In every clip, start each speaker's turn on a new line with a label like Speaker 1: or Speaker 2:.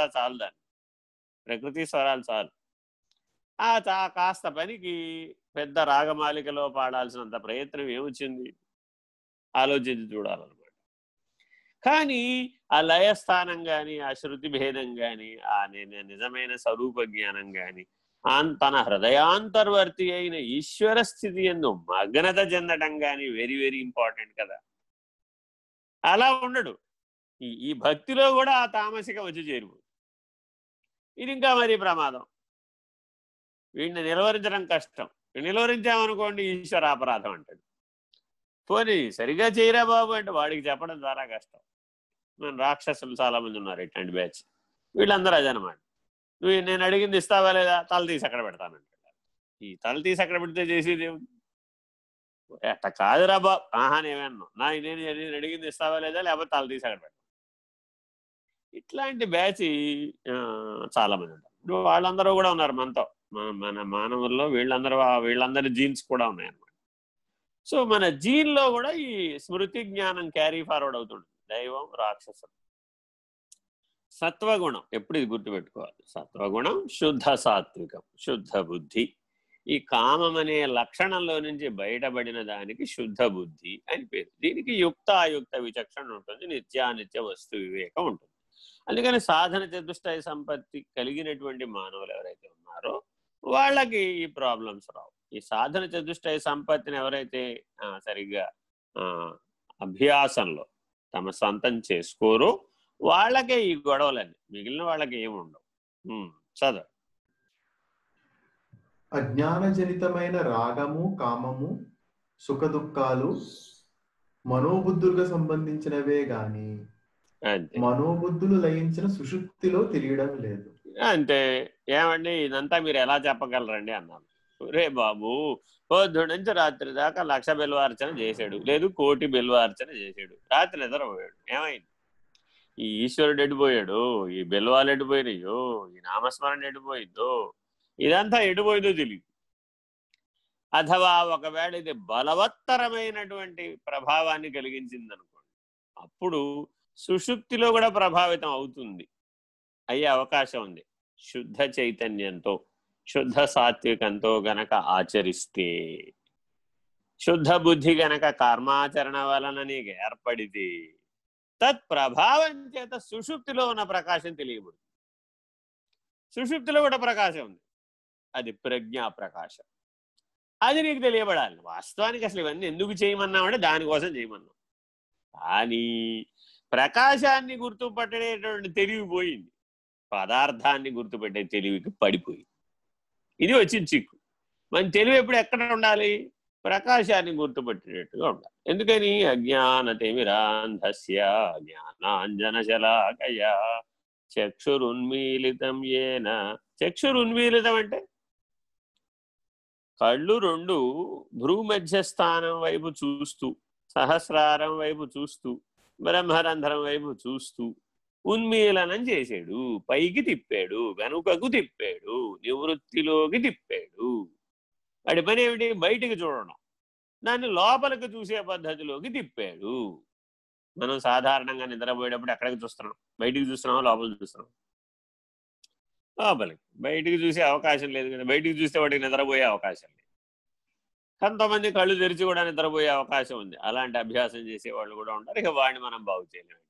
Speaker 1: చాలు దాన్ని. ప్రకృతి స్వరాలు చాలు. ఆ చా కాస్త పనికి పెద్ద రాగమాలికలో పాడాల్సినంత ప్రయత్నం ఏమొచ్చింది? ఆలోచించి చూడాలన్నమాట. కానీ ఆ లయస్థానం కానీ ఆ శృతి భేదం కానీ ఆ నిజమైన స్వరూప జ్ఞానం కానీ తన హృదయాంతర్వర్తి అయిన ఈశ్వర స్థితి ఎందు మగ్నత చెందడం కానీ వెరీ వెరీ ఇంపార్టెంట్ కదా. అలా ఉండడు. ఈ భక్తిలో కూడా ఆ తామసిక వచ్చి చేరిపోతుంది ఇది ఇంకా మరీ ప్రమాదం. వీడిని నిలవరించడం కష్టం. నిలవరించామనుకోండి ఈశ్వర అపరాధం అంటాడు పోనీ సరిగా చేయరా బాబు అంటే వాడికి చెప్పడం చాలా కష్టం. మన రాక్షసులు చాలామంది ఉన్నారు ఇట్లాంటి బ్యాచ్ వీళ్ళందరూ అదనమాట నువ్వు నేను అడిగింది ఇస్తావా లేదా? తల తీసి అక్కడ పెడతానంటాడు ఈ తల తీసి అక్కడ పెడితే చేసేది అట్ట కాదురా బాబు. ఆహా నేనేమన్నా నా నేను అడిగింది ఇస్తావా లేదా? లేకపోతే తల తీసి అక్కడ పెడతాను. ఇట్లాంటి బ్యాచ్ చాలామంది ఉంటారు ఇప్పుడు వాళ్ళందరూ కూడా ఉన్నారు మనతో. మన మానవుల్లో వీళ్ళందరూ వీళ్ళందరి జీన్స్ కూడా ఉన్నాయన్నమాట. సో మన జీన్లో కూడా ఈ స్మృతి జ్ఞానం క్యారీ ఫార్వర్డ్ అవుతుంది దైవం రాక్షసం. సత్వగుణం ఎప్పుడు ఇది గుర్తుపెట్టుకోవాలి? సత్వగుణం శుద్ధ సాత్వికం శుద్ధ బుద్ధి. ఈ కామం అనే లక్షణంలో నుంచి బయటపడిన దానికి శుద్ధ బుద్ధి అని పేరు. దీనికి యుక్త అయుక్త విచక్షణ ఉంటుంది. నిత్యానిత్య వస్తు వివేకం ఉంటుంది. అందుకని సాధన చతుష్టయ సంపత్తి కలిగినటువంటి మానవులు ఎవరైతే ఉన్నారో వాళ్ళకి ఈ ప్రాబ్లమ్స్ రావు. ఈ సాధన చతుష్టయ సంపత్తిని ఎవరైతే సరిగ్గా అభ్యాసంలో తమ సొంతం చేసుకోరు వాళ్ళకే ఈ గొడవలన్నీ మిగిలిన వాళ్ళకి ఏమి ఉండవు. చదవ
Speaker 2: అజ్ఞానజనితమైన రాగము కామము సుఖదుఃఖాలు మనోబుద్ధులకు సంబంధించినవే గాని మనోబుద్ధులు లయించిన సుషుప్తిలో తెలియడం లేదు.
Speaker 1: అంటే ఏమండి? ఇదంతా మీరు ఎలా చెప్పగలరండి? అన్నాను. రే బాబు పొద్దు నుంచి రాత్రి దాకా లక్ష బెల్వార్చన చేశాడు. లేదు కోటి బెల్వార్చన చేశాడు. రాత్రి నిద్రపోయాడు. ఏమైంది? ఈ ఈశ్వరుడు ఎడిపోయాడు ఈ బెల్వాలు ఎడిపోయినాయో ఈ నామస్మరణ ఎడిపోయిందో ఇదంతా ఎడిపోయిందో తెలియదు అథవా ఒకవేళ ఇది బలవత్తరమైనటువంటి ప్రభావాన్ని కలిగించింది అనుకోండి అప్పుడు సుషుప్తిలో కూడా ప్రభావితం అవుతుంది. అయ్యే అవకాశం ఉంది. శుద్ధ చైతన్యంతో శుద్ధ సాత్వికంతో గనక ఆచరిస్తే శుద్ధ బుద్ధి గనక కర్మాచరణ వలన నీకు ఏర్పడితే తత్ ప్రభావం చేత సుషుప్తిలో ఉన్న ప్రకాశం తెలియబడుతుంది. సుషుప్తిలో కూడా ప్రకాశం ఉంది. అది ప్రజ్ఞా ప్రకాశం. అది నీకు తెలియబడాలి. వాస్తవానికి అసలు ఇవన్నీ ఎందుకు చేయమన్నామంటే దానికోసం చేయమన్నాం. కానీ ప్రకాశాన్ని గుర్తుపట్టేటువంటి తెలివి పోయింది. పదార్థాన్ని గుర్తుపెట్టే తెలివికి పడిపోయింది. ఇది వచ్చింది చిక్కు. మన తెలివి ఎప్పుడు ఎక్కడ ఉండాలి? ప్రకాశాన్ని గుర్తుపెట్టేటట్టుగా ఉండాలి. ఎందుకని? అజ్ఞాన అజ్ఞానతిమిరాంధస్య జ్ఞానాంజనశలాకయ చక్షురున్మీలితం ఏన. చక్షురున్మీలితం అంటే? కళ్ళు రెండు భ్రూ మధ్యస్థానం వైపు చూస్తూ సహస్రారం వైపు చూస్తూ బ్రహ్మరంధ్రం వైపు చూస్తూ ఉన్మీలనం చేశాడు పైకి తిప్పాడు వెనుకకు తిప్పాడు నివృత్తిలోకి తిప్పాడు. వాడి పని ఏమిటి? బయటికి చూడడం. దాన్ని లోపలికి చూసే పద్ధతిలోకి తిప్పాడు. మనం సాధారణంగా నిద్రపోయేటప్పుడు ఎక్కడికి చూస్తున్నాం? బయటికి చూస్తున్నాం లోపల చూస్తున్నాం లోపలికి. బయటికి చూసే అవకాశం లేదు కదా. బయటికి చూస్తే వాడికి నిద్రపోయే అవకాశం లేదు. కొంతమంది కళ్ళు తెరిచి కూడా నిద్రపోయే అవకాశం ఉంది. అలాంటి అభ్యాసం చేసే వాళ్ళు కూడా ఉంటారు. ఇక వాడిని మనం బాగు చేయలేము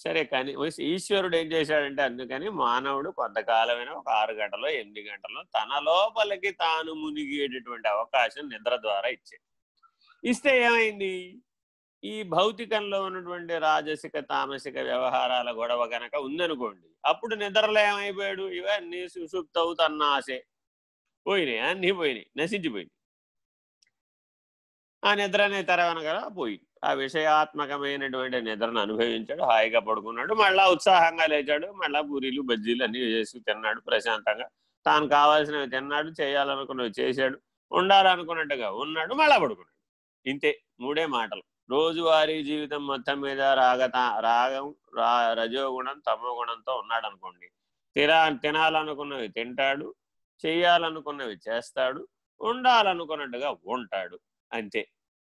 Speaker 1: సరే కానీ ఈశ్వరుడు ఏం చేశాడంటే అందుకని మానవుడు కొంతకాలమైన ఒక ఆరు గంటలో ఎనిమిది గంటలో తన లోపలికి తాను మునిగేటటువంటి అవకాశం నిద్ర ద్వారా ఇచ్చాడు. ఇస్తే ఏమైంది? ఈ భౌతికంలో ఉన్నటువంటి రాజసిక తామసిక వ్యవహారాల గొడవ గనక ఉందనుకోండి అప్పుడు నిద్రలో ఏమైపోయాడు? ఇవన్నీ సుషుప్తవు తన్నాసే. పోయినాయి అన్నీ పోయినాయి నశించిపోయినాయి. ఆ నిద్ర అనే తెరవనగల పోయి. ఆ విషయాత్మకమైనటువంటి నిద్రను అనుభవించాడు హాయిగా పడుకున్నాడు మళ్ళా ఉత్సాహంగా లేచాడు మళ్ళా పూరీలు బజ్జీలు అన్నీ చేసి తిన్నాడు ప్రశాంతంగా. తాను కావాల్సినవి తిన్నాడు చేయాలనుకున్నవి చేశాడు ఉండాలనుకున్నట్టుగా ఉన్నాడు మళ్ళా పడుకున్నాడు. ఇంతే మూడే మాటలు. రోజువారీ జీవితం మొత్తం మీద రాగత రాగం రా రజోగుణం తమో గుణంతో ఉన్నాడు అనుకోండి తినా తినాలనుకున్నవి తింటాడు చేయాలనుకున్నవి చేస్తాడు ఉండాలనుకున్నట్టుగా ఉంటాడు. అంతే.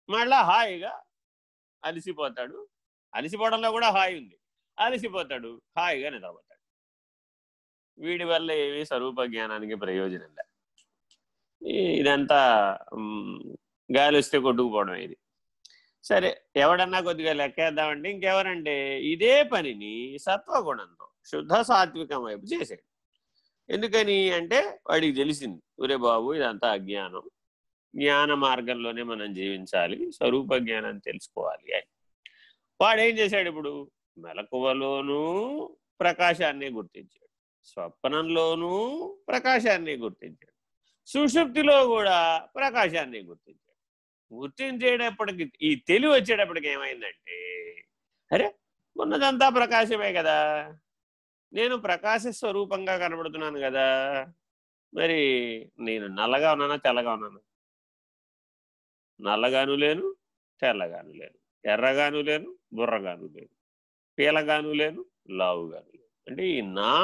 Speaker 1: మళ్ళా హాయిగా అలసిపోతాడు. అలసిపోవడంలో కూడా హాయి ఉంది. అలసిపోతాడు. హాయిగా నిద్రపోతాడు. వీడి వల్ల ఏమి స్వరూప జ్ఞానానికి ప్రయోజనం లే ఇదంతా గాలి వస్తే కొట్టుకుపోవడం ఇది. సరే ఎవడన్నా కొద్దిగా లెక్కేద్దామంటే ఇంకెవరంటే ఇదే పనిని సత్వగుణంతో శుద్ధ సాత్వికం వైపు చేసాడు ఎందుకని అంటే వాడికి తెలిసింది ఒరే బాబు ఇదంతా అజ్ఞానం. జ్ఞాన మార్గంలోనే మనం జీవించాలి స్వరూప జ్ఞానం తెలుసుకోవాలి అని. వాడేం చేశాడు ఇప్పుడు? మెలకువలోనూ ప్రకాశాన్ని గుర్తించాడు. స్వప్నంలోనూ ప్రకాశాన్ని గుర్తించాడు. సుషుప్తిలో కూడా ప్రకాశాన్ని గుర్తించాడు. గుర్తించేటప్పటికి ఈ తెలివి వచ్చేటప్పటికి ఏమైందంటే అరే ఉన్నదంతా ప్రకాశమే కదా. నేను ప్రకాశ స్వరూపంగా కనబడుతున్నాను కదా. మరి నేను నల్లగా ఉన్నానా తెల్లగా ఉన్నానా? నల్లగాను లేను తెల్లగాను లేను. ఎర్రగాను లేను బుర్రగాను లేను. పీలగాను లేను లావుగాను లేను. అంటే ఈ నా